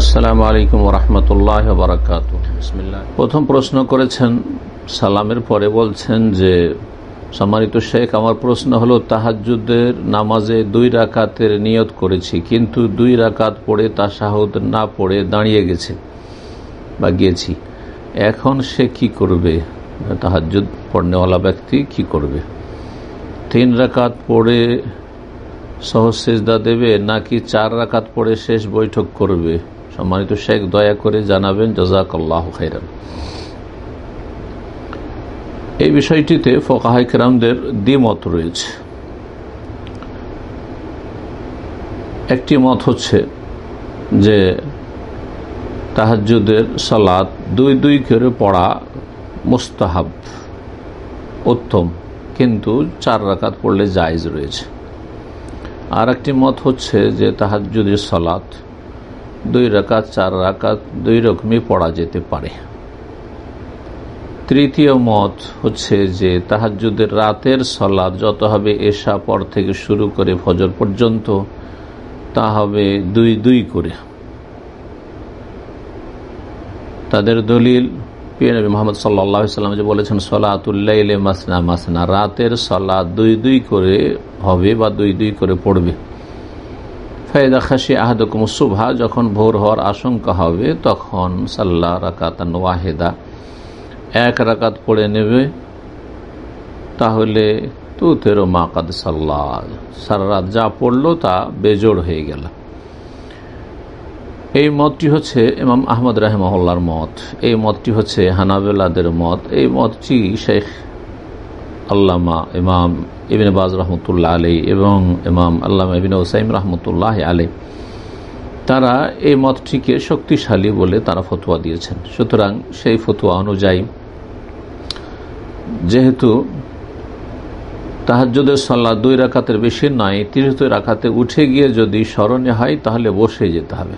আসসালামু আলাইকুম রহমতুল্লাহ বারাকাত প্রথম প্রশ্ন করেছেন, সালামের পরে বলছেন যে, সম্মানিত শেখ, আমার প্রশ্ন হলো তাহাজুদের নামাজে দুই রাকাতের নিয়ত করেছি, কিন্তু দুই রাকাত পড়ে তাসাহুদ না পড়ে দাঁড়িয়ে গেছে বা গিয়েছি। এখন সে কি করবে? তাহাজুদ পড়নেওয়ালা ব্যক্তি কি করবে? তিন রাকাত পড়ে সহজ সেজদা দেবে, নাকি চার রাকাত পড়ে শেষ বৈঠক করবে? সম্মানিত শেখ, দয়া করে জানাবেন জজাকাল্লাহ খাইরান। এই বিষয়টিতে ফকাহাই কেরামদের দ্বিমত রয়েছে। একটি মত হচ্ছে যে তাহাজুদের সালাত দুই দুই করে পড়া মুস্তাহাব, উত্তম, কিন্তু চার রাকাত পড়লে জায়জ রয়েছে। আর একটি মত হচ্ছে যে তাহাজুদের সালাত দুই রাকাত, চার রাকাত, দুই রকমই পড়া যেতে পারে। তৃতীয় মত হচ্ছে যে তাহাজুদের রাতের সলাদ যত হবে এশা পর থেকে শুরু করে ফজর পর্যন্ত, তা হবে দুই দুই করে। তাদের দলিল মোহাম্মদ সাল্লাহ সাল্লাম যে বলেছেন সলাতুল্লাইলে মাসনা মাসনা, রাতের সলাদ দুই দুই করে হবে বা দুই দুই করে পড়বে। ফায়দা খাসি সুভা যখন ভোর হওয়ার আশঙ্কা হবে, তখন সাল্লাহ রাকাতান ওয়াহেদা, এক রাকাত পড়ে নেবে, তাহলে তু তেরো মাকাদ সাল্লাহ সারা রাত যা পড়ল তা বেজোড় হয়ে গেল। এই মতটি হচ্ছে ইমাম আহমদ রাহেমহল্লার মত, এই মতটি হচ্ছে হানাবেলাদের মত, এই মতটি শেখ আল্লামা ইমাম ইবিন বাজ রহমতুল্লাহ আলী এবং ইমাম আল্লামা ইবিন ওসাইম রহমতুল্লাহ আলী তারা এই মতটিকে শক্তিশালী বলে তারা ফতোয়া দিয়েছেন। সুতরাং সেই ফতোয়া অনুযায়ী যেহেতু তাহাজুদের সল্লা দুই রাখাতের বেশি নয় তৃতীয় রাখাতে উঠে গিয়ে যদি স্মরণে হয়, তাহলে বসে যেতে হবে।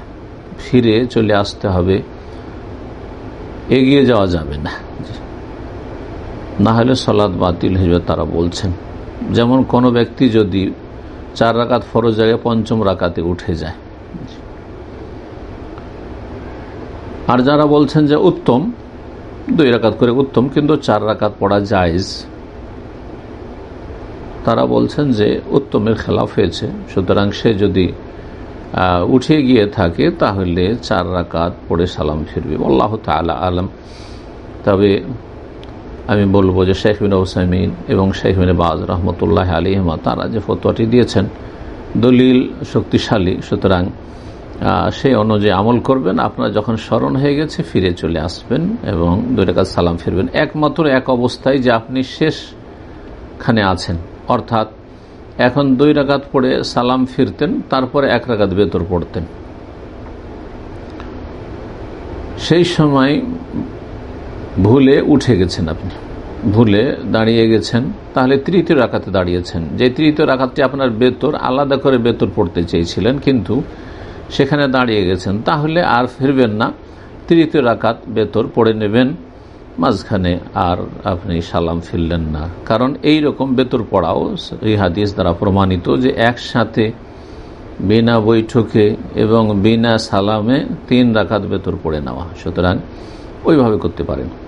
ফিরে চলে আসতে হবে। এগিয়ে যাওয়া যাবে না। না হলে সলাদ বাতিল হয়ে তারা বলছেন। যেমন কোনো ব্যক্তি যদি চার রাকাত ফরজ জায়গায় পঞ্চম রাকাতে উঠে যায়। আর যারা বলছেন যে উত্তম, দুই রাকাত করে উত্তম, কিন্তু চার রাকাত পড়া জায়জ, তারা বলছেন যে উত্তমের খেলাফ হয়েছে। সুতরাং সে যদি উঠে গিয়ে থাকে, তাহলে চার রাকাত পড়ে সালাম ফিরবে। আল্লাহ তালা আলম। তবে আমি বলব যে শেখ বিন ওসাইমিন এবং শেখ বিন বাজ রহমতুল্লাহ আলিহমা তারা যে ফতোয়াটি দিয়েছেন, দলিল শক্তিশালী। সুতরাং সেই অনুযায়ী আমল করবেন। আপনার যখন স্মরণ হয়ে গেছে, ফিরে চলে আসবেন এবং দুই রাকাত সালাম ফিরবেন। একমাত্র এক অবস্থায় যে আপনি শেষখানে আছেন। অর্থাৎ, এখন দুই রাকাত পড়ে সালাম ফিরতেন, তারপরে এক রাকাত বেতর পড়তেন। সেই সময় ভুলে উঠে গেছেন আপনি। ভুলে দাঁড়িয়ে গেছেন। তাহলে তৃতীয় রাখাতে দাঁড়িয়েছেন। যে তৃতীয় রাখাতটি আপনার বেতর, আলাদা করে বেতর পড়তে চেয়েছিলেন, কিন্তু সেখানে দাঁড়িয়ে গেছেন। তাহলে আর ফিরবেন না। তৃতীয় রাকাত বেতর পড়ে নেবেন। মাঝখানে আর আপনি সালাম ফিরলেন না। কারণ এই রকম বেতর পড়াও এই হাদিস দ্বারা প্রমাণিত যে একসাথে বিনা বৈঠকে এবং বিনা সালামে তিন রাকাত বেতর পড়ে নেওয়া। সুতরাং ওইভাবে করতে পারেন।